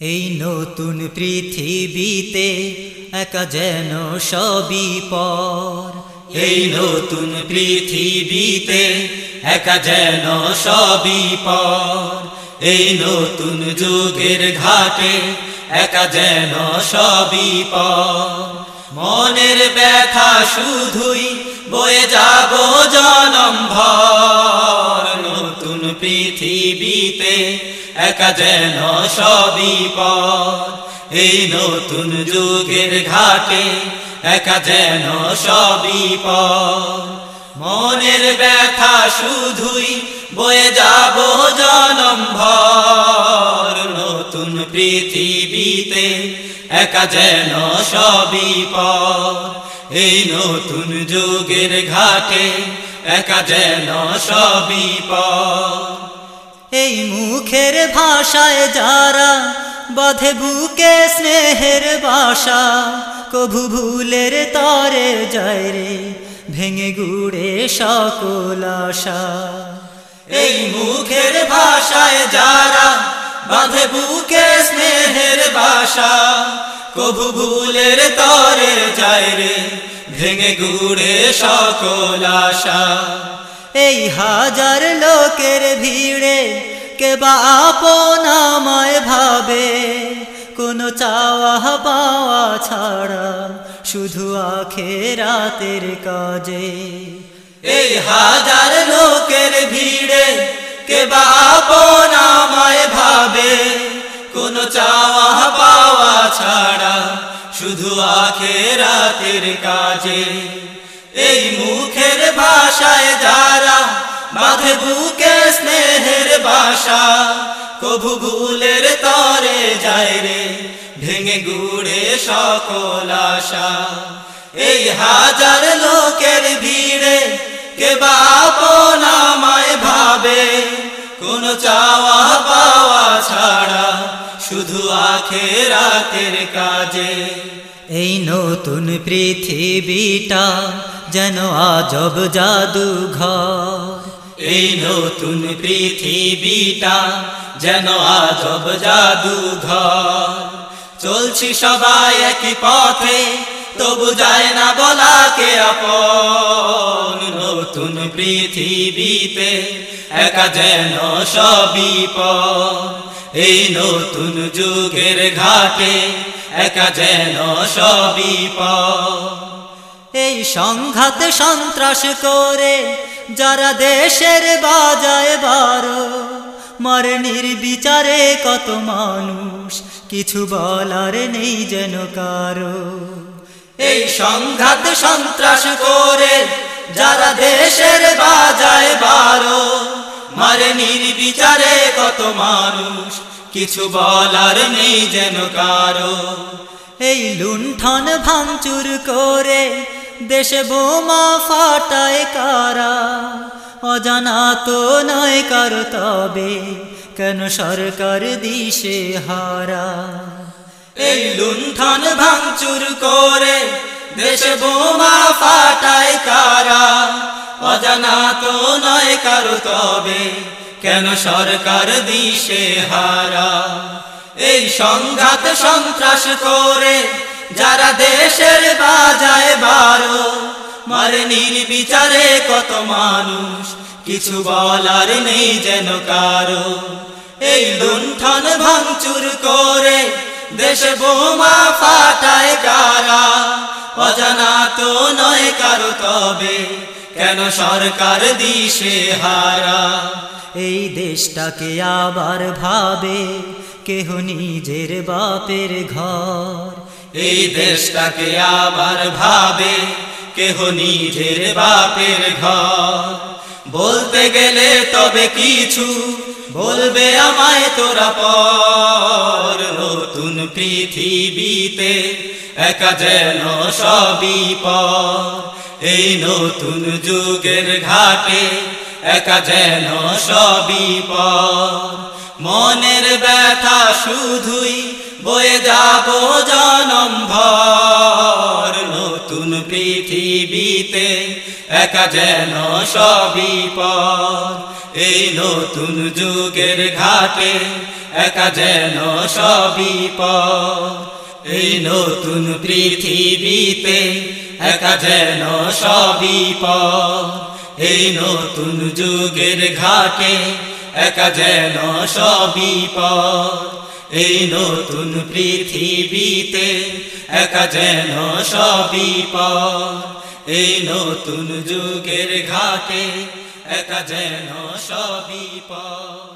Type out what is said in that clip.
এই নতুন পৃথিবীতে একা যেন সবই পর। এই নতুন পৃথিবীতে একা যেন সবই পর। এই নতুন যুগের ঘাটে একা যেন সবই পর। মনের ব্যথা শুধুই বয়ে যাব জনম ভর। নতুন পৃথিবীতে একা যেন সবই এই নতুন যুগের ঘাটে একা যেন সবই মনের ব্যথা শুধুই বয়ে যাব জনম ভর। নতুন পৃথিবীতে একা যেন সবই এই নতুন যুগের ঘাটে একা যেন সবই এই মুখের ভাষায় যারা বাঁধে বুকে স্নেহের বাসা, কভু ভুলের তরে যায় রে, ভেঙে গুড়ে সকল আশা। এই মুখের ভাষায় যারা বাঁধে বুকে স্নেহের বাসা, কভু ভুলের তরে যায় রে, ভেঙে গুড়ে সকল আশা। এই হাজার লোকের ভিড়ে কে বা আপনামায় ভাবে? কোনো চাওয়া পাওয়া ছাড়া শুধু আখে রাতের কাজে। এই হাজার লোকের ভিড়ে কে বাপনামায় ভাবে? কোন চাওয়া পাওয়া ছাড়া শুধু আখে রাতের কাজে। এই মুখের ভাষায় যারা বাঁধে বুকে স্নেহের বাসা, কভু ভুলের তরে যায় রে, ভেঙে গুড়ে সকল আশা। এই হাজার লোকের ভিড়ে কে বাপনামায় ভাবে, কোন চাওয়া পাওয়া ছাড়া শুধু আখে রাতের কাজে। এই নতুন পৃথিবীটা যেন আজব জাদু ঘর এই নতুন পৃথিবীটা যেন আজব জাদু ঘর চলছি সবাই একই পথে, তবু যায় না বলা কে আপন। নতুন পৃথিবীতে একা যেন সবই এই নতুন যুগের ঘাটে একা যেন সবই এই সংঘাত সন্ত্রাস করে যারা দেশের বাজায় বারো মরে নির্বিচারে কত মানুষ কিছু বলার নেই যেন কারও। এই সংঘাত সন্ত্রাস করে যারা দেশের বাজায় বারো মারে নির্বিচারে কত মানুষ কিছু বলার নেই যেন কারও। এই লুণ্ঠন ভাঙচুর করে দেশে বোমা ফাটায় কারা? অজানা তো নয় কারও তবে, কেন সরকার দিশে হারা? এই লুণ্ঠন ভাঙচুর করে দেশে বোমা ফাটায় কারা? অজানা তো নয় কারও তবে, কেন সরকার দিশে হারা? এই সংঘাত সন্ত্রাস করে যারা দেশের বাজায় বারো মারে নির্বিচারে কত মানুষ, কিছু বলার নেই যেন কারও। এই লুণ্ঠন ভাঙচুর করে দেশে বোমা ফাটায় কারা? অজানা তো নয় কারও তবে, কেন সরকার দিশে হারা? এই দেশটাকে আবার ভাবে, কেহ নিজের বাপের ঘর। এই দেশটাকে আবার ভাবে, কেহ নিজের বাপের ঘর। বলতে গেলে তবে কিছু বলবে আমায় তোরা পর। নতুন পৃথিবীতে একা যেন সবই এই নতুন যুগের ঘাটে একা যেন সবই মনের ব্যথা শুধুই বয়ে যাব জনম একা যেন সবই পর। এই নতুন যুগের ঘাটে একা যেন সবই এই নতুন পৃথিবীতে একা যেন সবই এই নতুন যুগের ঘাটে একা যেন সবই এই নতুন পৃথিবীতে একা যেন সবই এই নতুন যুগের ঘাটে একা যেন সবই পর